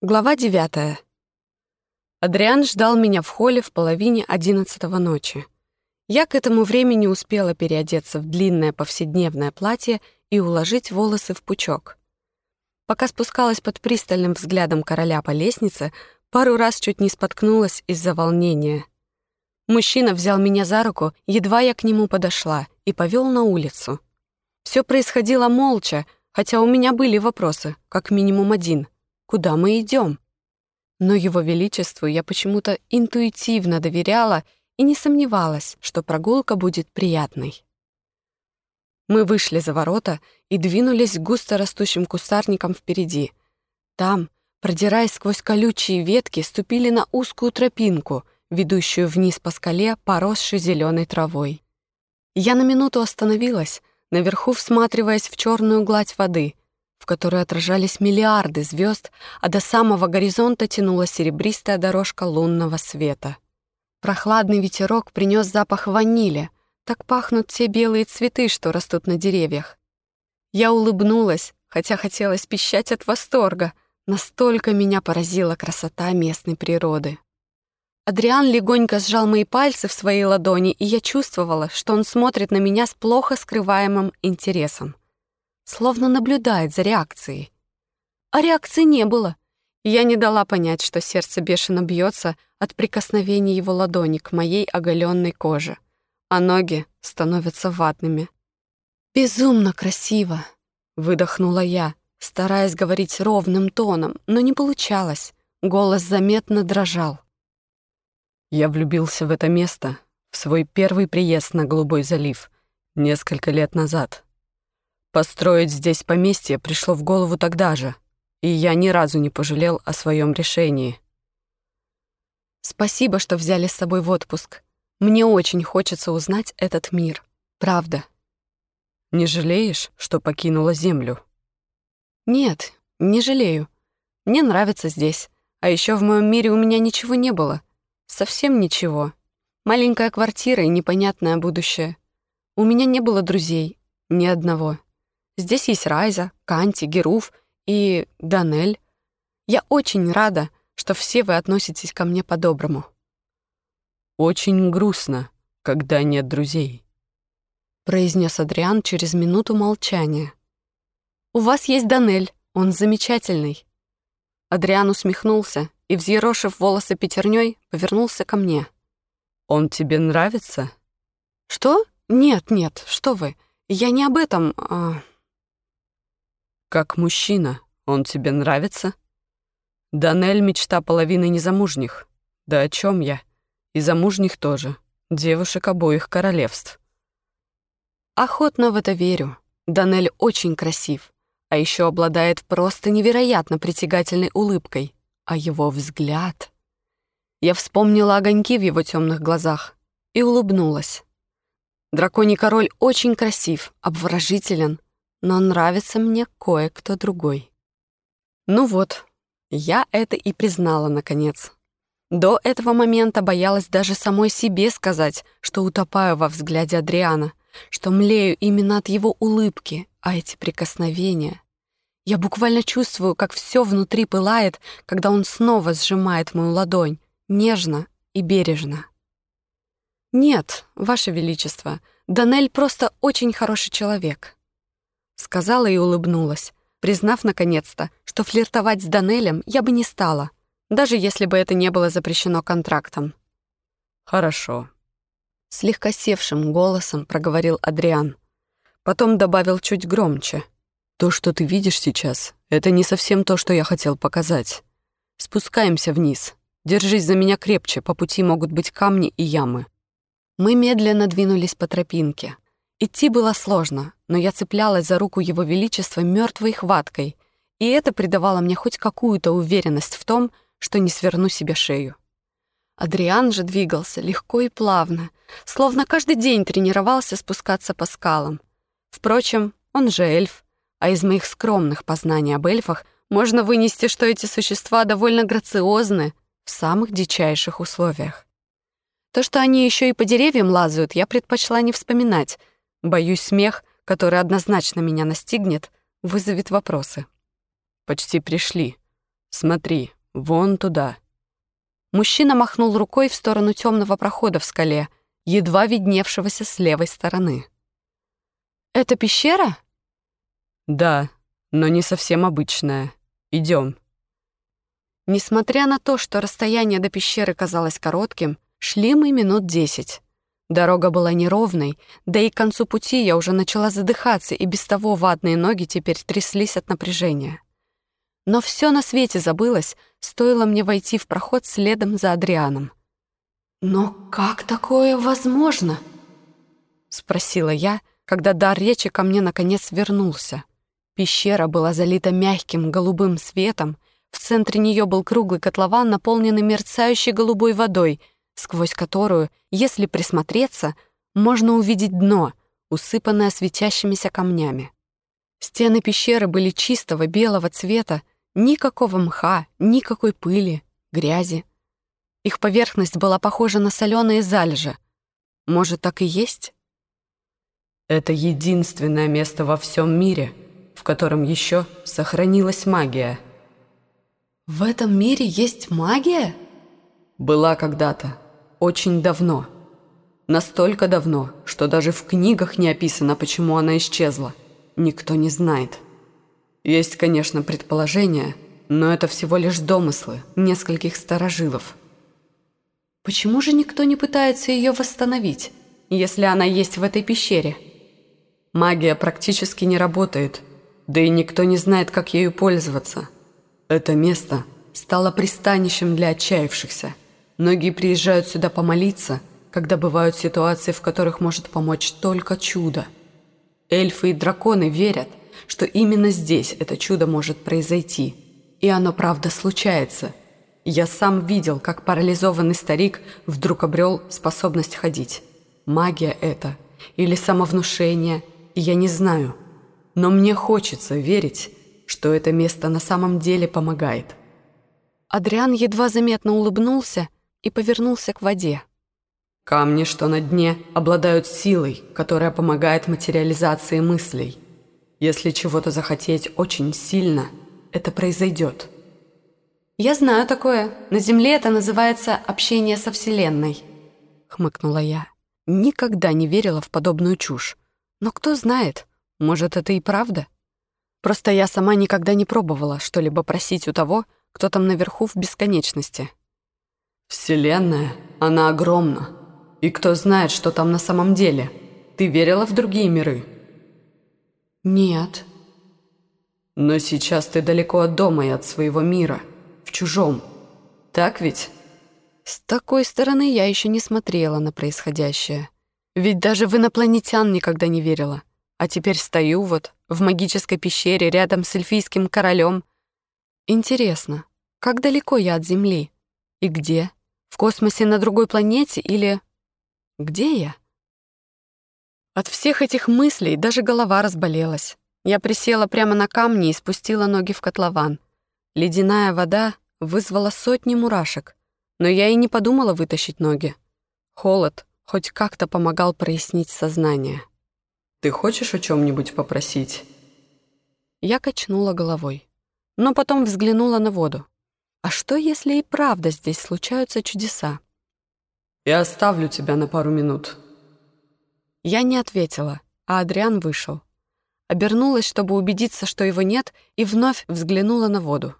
Глава девятая. Адриан ждал меня в холле в половине одиннадцатого ночи. Я к этому времени успела переодеться в длинное повседневное платье и уложить волосы в пучок. Пока спускалась под пристальным взглядом короля по лестнице, пару раз чуть не споткнулась из-за волнения. Мужчина взял меня за руку, едва я к нему подошла, и повел на улицу. Все происходило молча, хотя у меня были вопросы, как минимум один. Куда мы идем? Но его величеству я почему-то интуитивно доверяла и не сомневалась, что прогулка будет приятной. Мы вышли за ворота и двинулись густо растущим кустарникам впереди. Там, продираясь сквозь колючие ветки, ступили на узкую тропинку, ведущую вниз по скале, поросшей зеленой травой. Я на минуту остановилась, наверху всматриваясь в черную гладь воды — в которой отражались миллиарды звезд, а до самого горизонта тянулась серебристая дорожка лунного света. Прохладный ветерок принес запах ванили. Так пахнут те белые цветы, что растут на деревьях. Я улыбнулась, хотя хотелось пищать от восторга. Настолько меня поразила красота местной природы. Адриан легонько сжал мои пальцы в своей ладони, и я чувствовала, что он смотрит на меня с плохо скрываемым интересом словно наблюдает за реакцией. А реакции не было. Я не дала понять, что сердце бешено бьется от прикосновения его ладони к моей оголенной коже, а ноги становятся ватными. «Безумно красиво!» — выдохнула я, стараясь говорить ровным тоном, но не получалось. Голос заметно дрожал. Я влюбился в это место в свой первый приезд на Голубой залив несколько лет назад. Построить здесь поместье пришло в голову тогда же, и я ни разу не пожалел о своем решении. Спасибо, что взяли с собой в отпуск. Мне очень хочется узнать этот мир. Правда. Не жалеешь, что покинула Землю? Нет, не жалею. Мне нравится здесь. А еще в моем мире у меня ничего не было. Совсем ничего. Маленькая квартира и непонятное будущее. У меня не было друзей. Ни одного. Здесь есть Райза, Канти, Геруф и Данель. Я очень рада, что все вы относитесь ко мне по-доброму. Очень грустно, когда нет друзей, произнес Адриан через минуту молчания. У вас есть Данель, он замечательный. Адриан усмехнулся и, взъерошив волосы пятерней, повернулся ко мне. Он тебе нравится? Что? Нет, нет, что вы? Я не об этом. А... Как мужчина, он тебе нравится? Данель — мечта половины незамужних. Да о чем я? И замужних тоже. Девушек обоих королевств. Охотно в это верю. Данель очень красив, а еще обладает просто невероятно притягательной улыбкой. А его взгляд... Я вспомнила огоньки в его темных глазах и улыбнулась. Драконий король очень красив, обворожителен, но нравится мне кое-кто другой. Ну вот, я это и признала, наконец. До этого момента боялась даже самой себе сказать, что утопаю во взгляде Адриана, что млею именно от его улыбки, а эти прикосновения. Я буквально чувствую, как все внутри пылает, когда он снова сжимает мою ладонь, нежно и бережно. «Нет, Ваше Величество, Данель просто очень хороший человек сказала и улыбнулась, признав наконец-то, что флиртовать с Данелем я бы не стала, даже если бы это не было запрещено контрактом. «Хорошо», — слегка севшим голосом проговорил Адриан. Потом добавил чуть громче. «То, что ты видишь сейчас, это не совсем то, что я хотел показать. Спускаемся вниз. Держись за меня крепче, по пути могут быть камни и ямы». Мы медленно двинулись по тропинке — Идти было сложно, но я цеплялась за руку Его Величества мертвой хваткой, и это придавало мне хоть какую-то уверенность в том, что не сверну себе шею. Адриан же двигался легко и плавно, словно каждый день тренировался спускаться по скалам. Впрочем, он же эльф, а из моих скромных познаний об эльфах можно вынести, что эти существа довольно грациозны в самых дичайших условиях. То, что они еще и по деревьям лазают, я предпочла не вспоминать — Боюсь, смех, который однозначно меня настигнет, вызовет вопросы. «Почти пришли. Смотри, вон туда». Мужчина махнул рукой в сторону темного прохода в скале, едва видневшегося с левой стороны. «Это пещера?» «Да, но не совсем обычная. Идем. Несмотря на то, что расстояние до пещеры казалось коротким, шли мы минут десять. Дорога была неровной, да и к концу пути я уже начала задыхаться, и без того ватные ноги теперь тряслись от напряжения. Но все на свете забылось, стоило мне войти в проход следом за Адрианом. «Но как такое возможно?» — спросила я, когда дар речи ко мне наконец вернулся. Пещера была залита мягким голубым светом, в центре нее был круглый котлован, наполненный мерцающей голубой водой, сквозь которую, если присмотреться, можно увидеть дно, усыпанное светящимися камнями. Стены пещеры были чистого белого цвета, никакого мха, никакой пыли, грязи. Их поверхность была похожа на соленые залежи. Может, так и есть? Это единственное место во всем мире, в котором еще сохранилась магия — в этом мире есть магия? Была когда-то, очень давно. Настолько давно, что даже в книгах не описано, почему она исчезла. Никто не знает. Есть, конечно, предположения, но это всего лишь домыслы нескольких старожилов. Почему же никто не пытается ее восстановить, если она есть в этой пещере? Магия практически не работает, да и никто не знает, как ею пользоваться – это место стало пристанищем для отчаявшихся. Многие приезжают сюда помолиться, когда бывают ситуации, в которых может помочь только чудо. Эльфы и драконы верят, что именно здесь это чудо может произойти. И оно правда случается. Я сам видел, как парализованный старик вдруг обрел способность ходить. Магия это или самовнушение, я не знаю. Но мне хочется верить, что это место на самом деле помогает. Адриан едва заметно улыбнулся и повернулся к воде. Камни, что на дне, обладают силой, которая помогает материализации мыслей. Если чего-то захотеть очень сильно, это произойдет. «Я знаю такое. На Земле это называется общение со Вселенной», — хмыкнула я. Никогда не верила в подобную чушь. Но кто знает, может, это и правда? Просто я сама никогда не пробовала что-либо просить у того, кто там наверху в бесконечности. Вселенная, она огромна. И кто знает, что там на самом деле? Ты верила в другие миры? Нет. Но сейчас ты далеко от дома и от своего мира, в чужом. Так ведь? С такой стороны я еще не смотрела на происходящее. Ведь даже в инопланетян никогда не верила. А теперь стою вот в магической пещере рядом с эльфийским королем. Интересно, как далеко я от Земли? И где? В космосе на другой планете или... Где я? От всех этих мыслей даже голова разболелась. Я присела прямо на камни и спустила ноги в котлован. Ледяная вода вызвала сотни мурашек, но я и не подумала вытащить ноги. Холод хоть как-то помогал прояснить сознание. Ты хочешь о чем-нибудь попросить?» Я качнула головой, но потом взглянула на воду. А что, если и правда здесь случаются чудеса? «Я оставлю тебя на пару минут». Я не ответила, а Адриан вышел. Обернулась, чтобы убедиться, что его нет, и вновь взглянула на воду.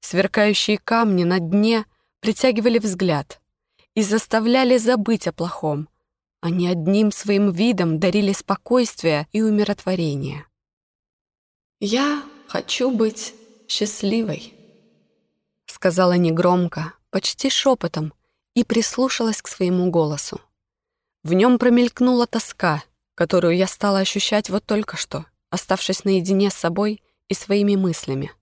Сверкающие камни на дне притягивали взгляд и заставляли забыть о плохом — они одним своим видом дарили спокойствие и умиротворение. «Я хочу быть счастливой», — сказала негромко, почти шепотом, и прислушалась к своему голосу. В нем промелькнула тоска, которую я стала ощущать вот только что, оставшись наедине с собой и своими мыслями.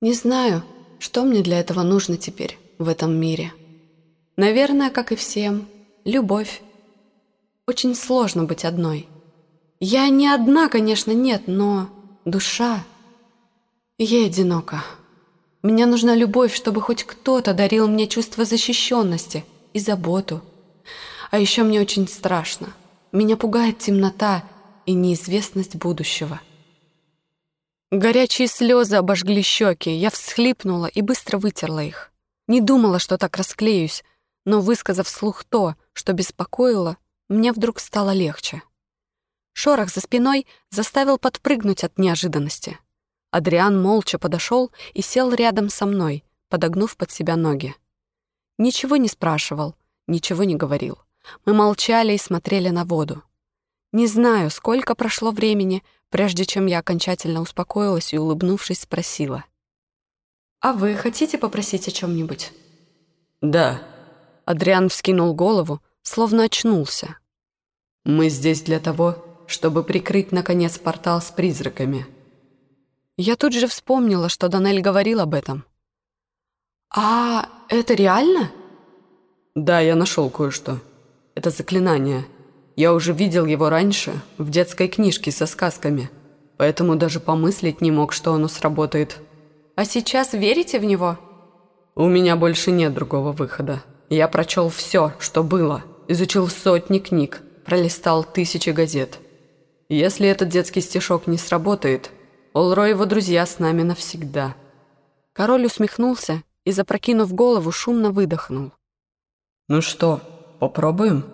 Не знаю, что мне для этого нужно теперь в этом мире. Наверное, как и всем — любовь. Очень сложно быть одной. Я не одна, конечно, нет, но душа... Я одинока. Мне нужна любовь, чтобы хоть кто-то дарил мне чувство защищенности и заботу. А еще мне очень страшно. Меня пугает темнота и неизвестность будущего. Горячие слезы обожгли щеки, я всхлипнула и быстро вытерла их. Не думала, что так расклеюсь, но, высказав вслух то, что беспокоило, мне вдруг стало легче. Шорох за спиной заставил подпрыгнуть от неожиданности. Адриан молча подошел и сел рядом со мной, подогнув под себя ноги. Ничего не спрашивал, ничего не говорил. Мы молчали и смотрели на воду. Не знаю, сколько прошло времени, прежде чем я окончательно успокоилась и, улыбнувшись, спросила. «А вы хотите попросить о чем нибудь «Да». Адриан вскинул голову, словно очнулся. «Мы здесь для того, чтобы прикрыть, наконец, портал с призраками». Я тут же вспомнила, что Данель говорил об этом. «А это реально?» «Да, я нашел кое-что. Это заклинание. Я уже видел его раньше, в детской книжке со сказками, поэтому даже помыслить не мог, что оно сработает». «А сейчас верите в него?» «У меня больше нет другого выхода. Я прочел все, что было, изучил сотни книг, пролистал тысячи газет. Если этот детский стишок не сработает, Олро и его друзья с нами навсегда». Король усмехнулся и, запрокинув голову, шумно выдохнул. «Ну что, попробуем?»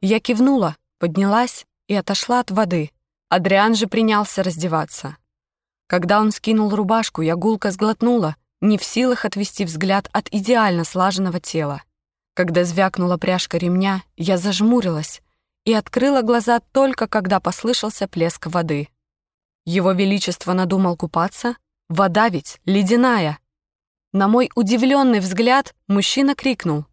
Я кивнула, поднялась и отошла от воды. Адриан же принялся раздеваться. Когда он скинул рубашку, я гулко сглотнула, не в силах отвести взгляд от идеально слаженного тела. Когда звякнула пряжка ремня, я зажмурилась и открыла глаза только когда послышался плеск воды. Его Величество надумал купаться? Вода ведь ледяная. На мой удивленный взгляд мужчина крикнул.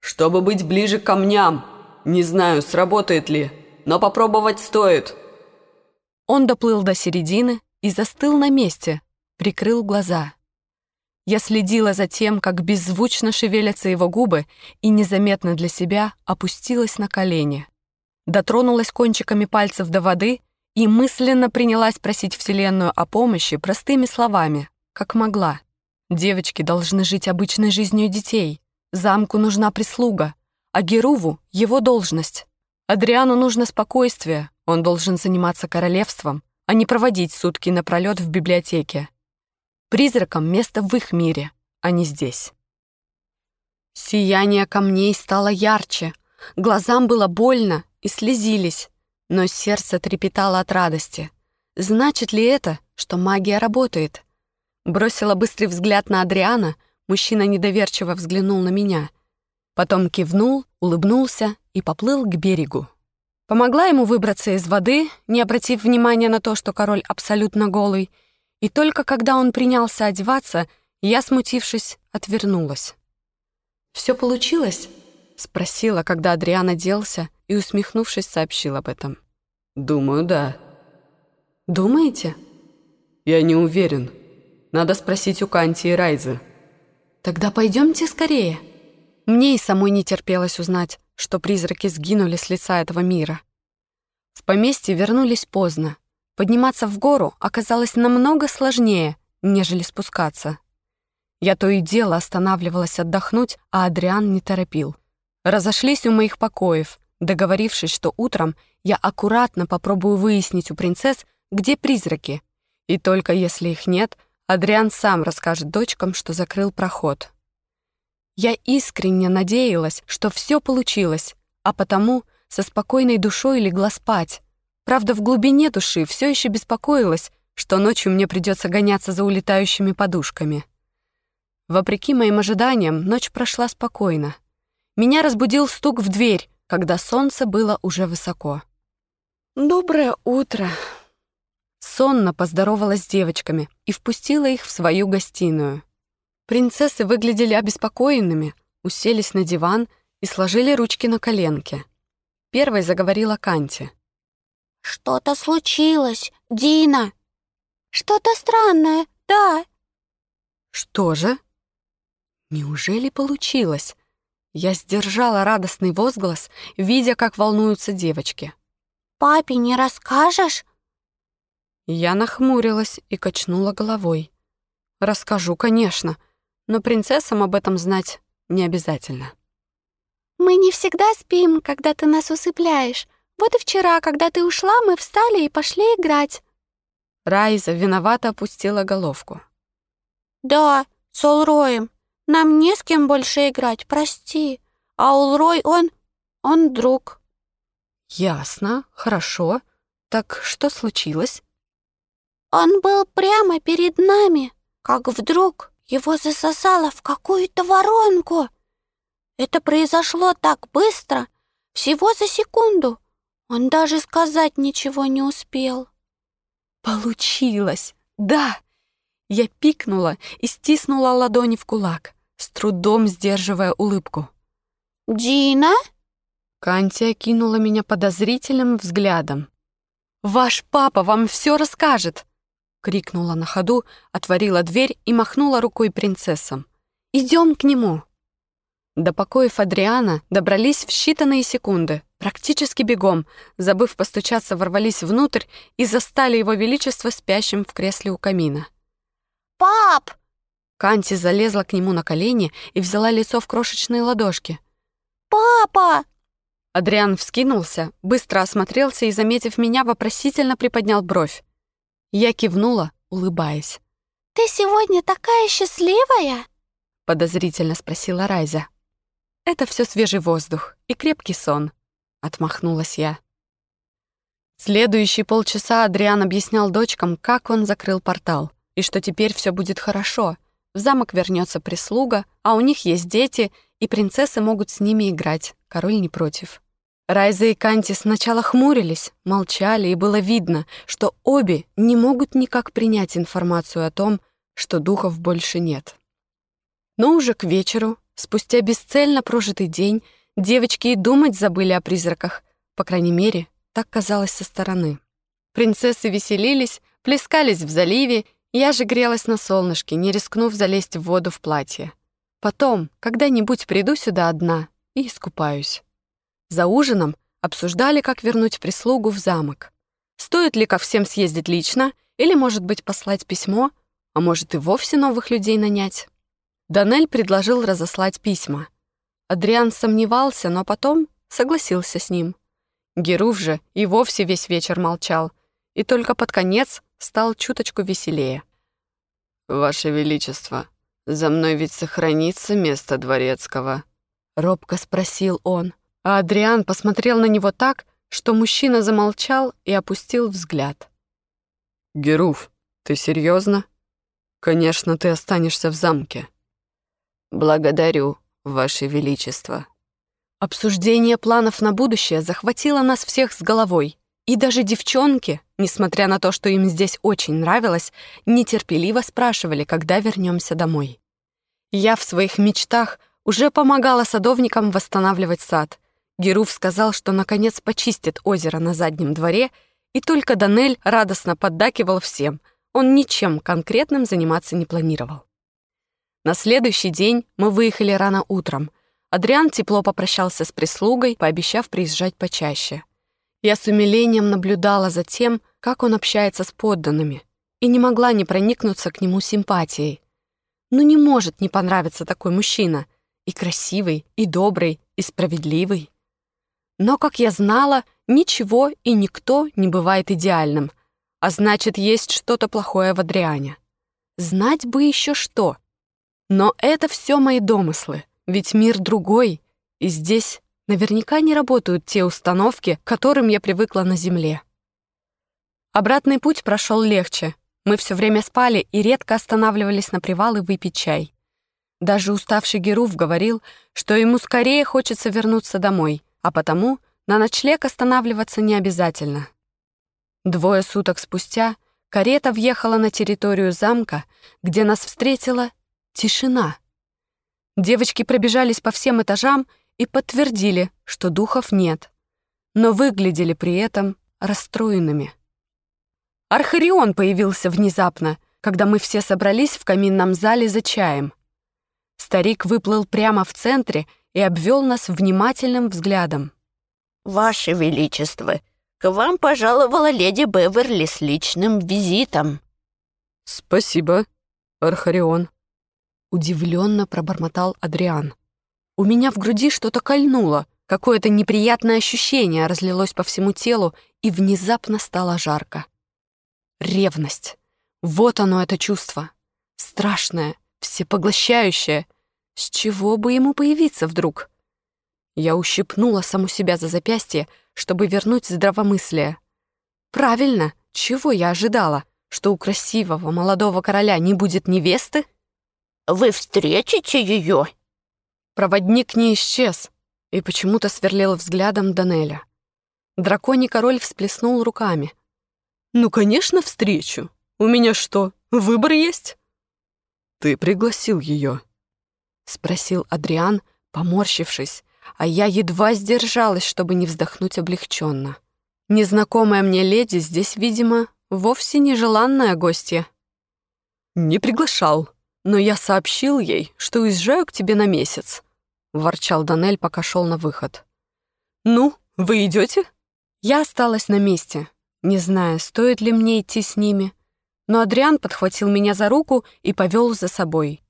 «Чтобы быть ближе к камням! Не знаю, сработает ли, но попробовать стоит!» Он доплыл до середины и застыл на месте, прикрыл глаза. Я следила за тем, как беззвучно шевелятся его губы, и незаметно для себя опустилась на колени. Дотронулась кончиками пальцев до воды и мысленно принялась просить Вселенную о помощи простыми словами, как могла. Девочки должны жить обычной жизнью детей. Замку нужна прислуга, а Геруву — его должность. Адриану нужно спокойствие, он должен заниматься королевством, а не проводить сутки напролёт в библиотеке. Призракам место в их мире, а не здесь. Сияние камней стало ярче, глазам было больно и слезились, но сердце трепетало от радости. Значит ли это, что магия работает? Бросила быстрый взгляд на Адриана, мужчина недоверчиво взглянул на меня. Потом кивнул, улыбнулся и поплыл к берегу. Помогла ему выбраться из воды, не обратив внимания на то, что король абсолютно голый, и только когда он принялся одеваться, я, смутившись, отвернулась. «Все получилось?» — спросила, когда Адриан оделся и, усмехнувшись, сообщил об этом. «Думаю, да». «Думаете?» «Я не уверен. Надо спросить у Канти и Райзы». «Тогда пойдемте скорее». Мне и самой не терпелось узнать, что призраки сгинули с лица этого мира. В поместье вернулись поздно. Подниматься в гору оказалось намного сложнее, нежели спускаться. Я то и дело останавливалась отдохнуть, а Адриан не торопил. Разошлись у моих покоев, договорившись, что утром я аккуратно попробую выяснить у принцесс, где призраки, и только если их нет, Адриан сам расскажет дочкам, что закрыл проход. Я искренне надеялась, что все получилось, а потому со спокойной душой легла спать. Правда, в глубине души все еще беспокоилась, что ночью мне придется гоняться за улетающими подушками. Вопреки моим ожиданиям, ночь прошла спокойно. Меня разбудил стук в дверь, когда солнце было уже высоко. «Доброе утро!» Сонно поздоровалась с девочками и впустила их в свою гостиную. Принцессы выглядели обеспокоенными, уселись на диван и сложили ручки на коленке. Первой заговорила Канти. «Что-то случилось, Дина!» «Что-то странное, да!» «Что же?» «Неужели получилось?» Я сдержала радостный возглас, видя, как волнуются девочки. «Папе не расскажешь?» Я нахмурилась и качнула головой. «Расскажу, конечно но принцессам об этом знать не обязательно. «Мы не всегда спим, когда ты нас усыпляешь. Вот и вчера, когда ты ушла, мы встали и пошли играть». Райза виновато опустила головку. «Да, с Улроем. Нам не с кем больше играть, прости. А Улрой, он... он друг». «Ясно, хорошо. Так что случилось?» «Он был прямо перед нами, как вдруг его засосало в какую-то воронку. Это произошло так быстро, всего за секунду. Он даже сказать ничего не успел». «Получилось! Да!» Я пикнула и стиснула ладони в кулак, с трудом сдерживая улыбку. «Дина?» Кантия кинула меня подозрительным взглядом. «Ваш папа вам все расскажет!» Крикнула на ходу, отворила дверь и махнула рукой принцессам. «Идем к нему!» До покоев Адриана добрались в считанные секунды, практически бегом, забыв постучаться, ворвались внутрь и застали его величество спящим в кресле у камина. «Пап!» Канти залезла к нему на колени и взяла лицо в крошечные ладошки. «Папа!» Адриан вскинулся, быстро осмотрелся и, заметив меня, вопросительно приподнял бровь. Я кивнула, улыбаясь. «Ты сегодня такая счастливая?» подозрительно спросила Райза. «Это все свежий воздух и крепкий сон», — отмахнулась я. Следующие полчаса Адриан объяснял дочкам, как он закрыл портал, и что теперь все будет хорошо. В замок вернется прислуга, а у них есть дети, и принцессы могут с ними играть, король не против. Райза и Канти сначала хмурились, молчали, и было видно, что обе не могут никак принять информацию о том, что духов больше нет. Но уже к вечеру, спустя бесцельно прожитый день, девочки и думать забыли о призраках. По крайней мере, так казалось со стороны. Принцессы веселились, плескались в заливе, я же грелась на солнышке, не рискнув залезть в воду в платье. Потом, когда-нибудь приду сюда одна и искупаюсь. За ужином обсуждали, как вернуть прислугу в замок. Стоит ли ко всем съездить лично, или, может быть, послать письмо, а может и вовсе новых людей нанять. Данель предложил разослать письма. Адриан сомневался, но потом согласился с ним. Геруф же и вовсе весь вечер молчал, и только под конец стал чуточку веселее. «Ваше Величество, за мной ведь сохранится место дворецкого?» — робко спросил он, а Адриан посмотрел на него так, что мужчина замолчал и опустил взгляд. «Геруф, ты серьезно? Конечно, ты останешься в замке». «Благодарю, Ваше Величество». Обсуждение планов на будущее захватило нас всех с головой, и даже девчонки, несмотря на то, что им здесь очень нравилось, нетерпеливо спрашивали, когда вернемся домой. Я в своих мечтах уже помогала садовникам восстанавливать сад. Геруф сказал, что наконец почистит озеро на заднем дворе, и только Данель радостно поддакивал всем. Он ничем конкретным заниматься не планировал. На следующий день мы выехали рано утром. Адриан тепло попрощался с прислугой, пообещав приезжать почаще. Я с умилением наблюдала за тем, как он общается с подданными, и не могла не проникнуться к нему симпатией. Ну не может не понравиться такой мужчина. И красивый, и добрый, и справедливый. Но, как я знала, ничего и никто не бывает идеальным, а значит, есть что-то плохое в Адриане. Знать бы еще что — но это все мои домыслы, ведь мир другой, и здесь наверняка не работают те установки, к которым я привыкла на Земле. Обратный путь прошел легче. Мы все время спали и редко останавливались на привалы выпить чай. Даже уставший Геруф говорил, что ему скорее хочется вернуться домой, а потому на ночлег останавливаться не обязательно. Двое суток спустя карета въехала на территорию замка, где нас встретила Тишина. Девочки пробежались по всем этажам и подтвердили, что духов нет, но выглядели при этом расстроенными. Архарион появился внезапно, когда мы все собрались в каминном зале за чаем. Старик выплыл прямо в центре и обвел нас внимательным взглядом. «Ваше Величество, к вам пожаловала леди Беверли с личным визитом». «Спасибо, Архарион», Удивленно пробормотал Адриан. У меня в груди что-то кольнуло, какое-то неприятное ощущение разлилось по всему телу, и внезапно стало жарко. Ревность. Вот оно, это чувство. Страшное, всепоглощающее. С чего бы ему появиться вдруг? Я ущипнула саму себя за запястье, чтобы вернуть здравомыслие. Правильно, чего я ожидала? Что у красивого молодого короля не будет невесты? Вы встретите ее? Проводник не исчез и почему-то сверлил взглядом Данеля. Драконий король всплеснул руками. «Ну, конечно, встречу. У меня что, выбор есть?» «Ты пригласил ее?» — спросил Адриан, поморщившись, а я едва сдержалась, чтобы не вздохнуть облегченно. Незнакомая мне леди здесь, видимо, вовсе нежеланная гостья. «Не приглашал, но я сообщил ей, что уезжаю к тебе на месяц», — ворчал Данель, пока шел на выход. «Ну, вы идете? Я осталась на месте, не зная, стоит ли мне идти с ними, но Адриан подхватил меня за руку и повел за собой.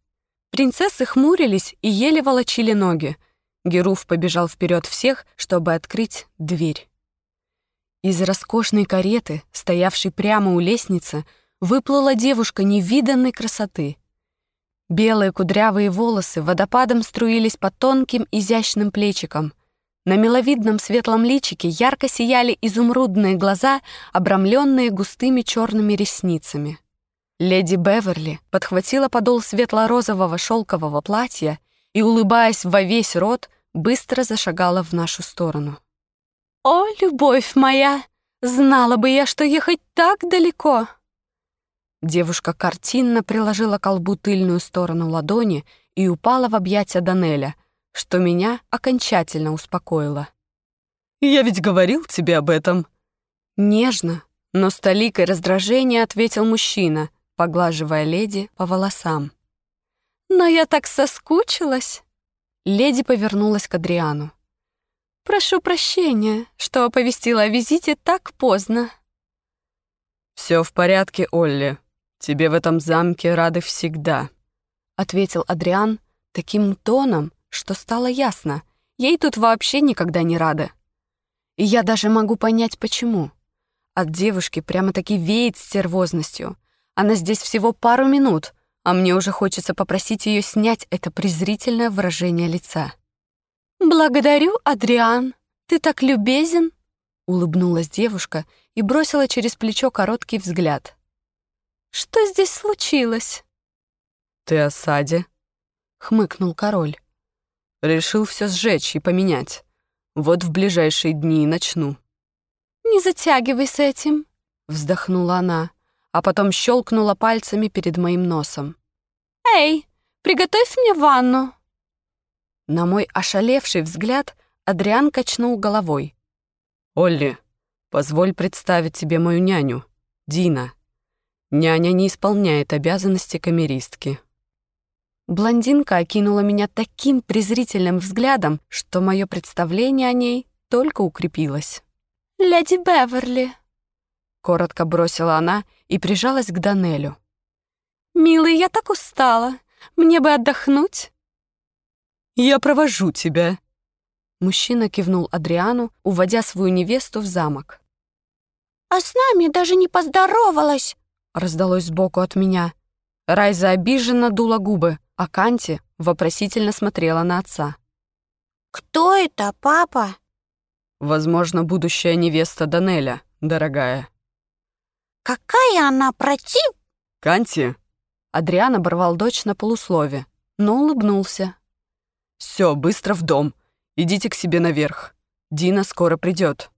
Принцессы хмурились и еле волочили ноги. Геруф побежал вперед всех, чтобы открыть дверь. Из роскошной кареты, стоявшей прямо у лестницы, выплыла девушка невиданной красоты. Белые кудрявые волосы водопадом струились по тонким изящным плечикам. На миловидном светлом личике ярко сияли изумрудные глаза, обрамленные густыми черными ресницами. Леди Беверли подхватила подол светло-розового шелкового платья и, улыбаясь во весь рот, быстро зашагала в нашу сторону. «О, любовь моя! Знала бы я, что ехать так далеко!» Девушка картинно приложила к колбу тыльную сторону ладони и упала в объятия Данеля, что меня окончательно успокоило. «Я ведь говорил тебе об этом!» Нежно, но с толикой раздражения ответил мужчина, поглаживая леди по волосам. «Но я так соскучилась!» Леди повернулась к Адриану. Прошу прощения, что оповестила о визите так поздно. Все в порядке, Олли. Тебе в этом замке рады всегда, ответил Адриан таким тоном, что стало ясно. Ей тут вообще никогда не рады. И я даже могу понять, почему. От девушки прямо-таки веет стервозностью. Она здесь всего пару минут, а мне уже хочется попросить ее снять это презрительное выражение лица. «Благодарю, Адриан. Ты так любезен!» Улыбнулась девушка и бросила через плечо короткий взгляд. «Что здесь случилось?» «Ты о саде?» — хмыкнул король. «Решил все сжечь и поменять. Вот в ближайшие дни и начну». «Не затягивай с этим», — вздохнула она, а потом щелкнула пальцами перед моим носом. «Эй, приготовь мне ванну!» На мой ошалевший взгляд Адриан качнул головой. «Олли, позволь представить тебе мою няню, Дина. Няня не исполняет обязанности камеристки». Блондинка окинула меня таким презрительным взглядом, что мое представление о ней только укрепилось. «Леди Беверли», — коротко бросила она и прижалась к Данелю. «Милый, я так устала. Мне бы отдохнуть». Я провожу тебя». Мужчина кивнул Адриану, уводя свою невесту в замок. «А с нами даже не поздоровалась!» Раздалось сбоку от меня. Райза обиженно дула губы, а Канти вопросительно смотрела на отца. «Кто это, папа?» «Возможно, будущая невеста Данеля, дорогая». «Какая она против...» «Канти?» Адриан оборвал дочь на полуслове, но улыбнулся, все, быстро в дом. Идите к себе наверх. Дина скоро придет.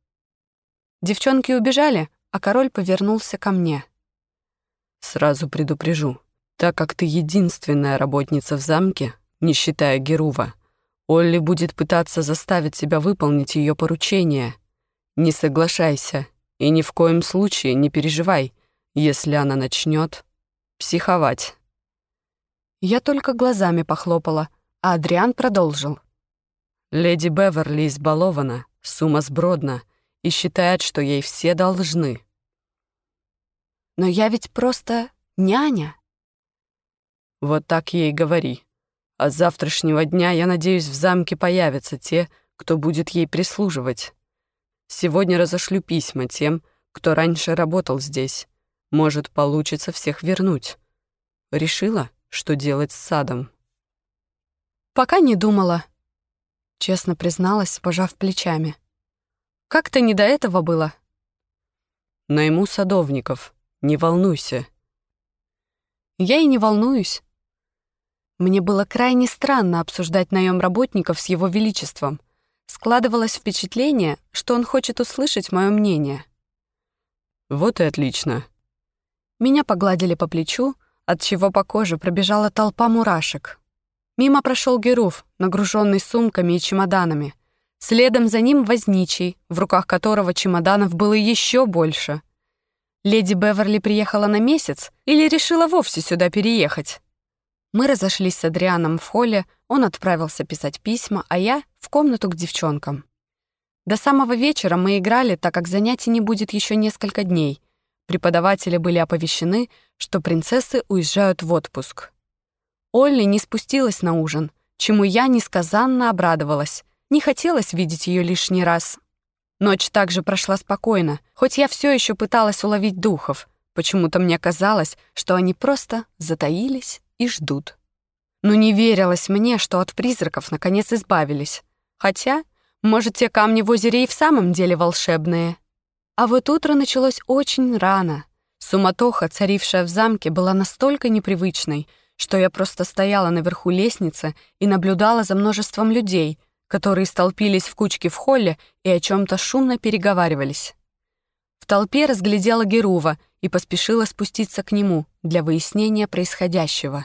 Девчонки убежали, а король повернулся ко мне. Сразу предупрежу, так как ты единственная работница в замке, не считая Герува, Олли будет пытаться заставить себя выполнить ее поручение. Не соглашайся и ни в коем случае не переживай, если она начнет психовать. Я только глазами похлопала — а Адриан продолжил. «Леди Беверли избалована, сумасбродна и считает, что ей все должны». «Но я ведь просто няня». «Вот так ей говори. А с завтрашнего дня, я надеюсь, в замке появятся те, кто будет ей прислуживать. Сегодня разошлю письма тем, кто раньше работал здесь. Может, получится всех вернуть. Решила, что делать с садом. Пока не думала. Честно призналась, пожав плечами. Как-то не до этого было. Найму садовников. Не волнуйся. Я и не волнуюсь. Мне было крайне странно обсуждать наем работников с его величеством. Складывалось впечатление, что он хочет услышать мое мнение. Вот и отлично. Меня погладили по плечу, от чего по коже пробежала толпа мурашек. Мимо прошел Геруф, нагруженный сумками и чемоданами. Следом за ним возничий, в руках которого чемоданов было еще больше. Леди Беверли приехала на месяц или решила вовсе сюда переехать? Мы разошлись с Адрианом в холле, он отправился писать письма, а я — в комнату к девчонкам. До самого вечера мы играли, так как занятий не будет еще несколько дней. Преподаватели были оповещены, что принцессы уезжают в отпуск. Олли не спустилась на ужин, чему я несказанно обрадовалась. Не хотелось видеть ее лишний раз. Ночь также прошла спокойно, хоть я все еще пыталась уловить духов. Почему-то мне казалось, что они просто затаились и ждут. Но не верилось мне, что от призраков наконец избавились. Хотя, может, те камни в озере и в самом деле волшебные. А вот утро началось очень рано. Суматоха, царившая в замке, была настолько непривычной, что я просто стояла наверху лестницы и наблюдала за множеством людей, которые столпились в кучке в холле и о чем то шумно переговаривались. В толпе разглядела Герува и поспешила спуститься к нему для выяснения происходящего.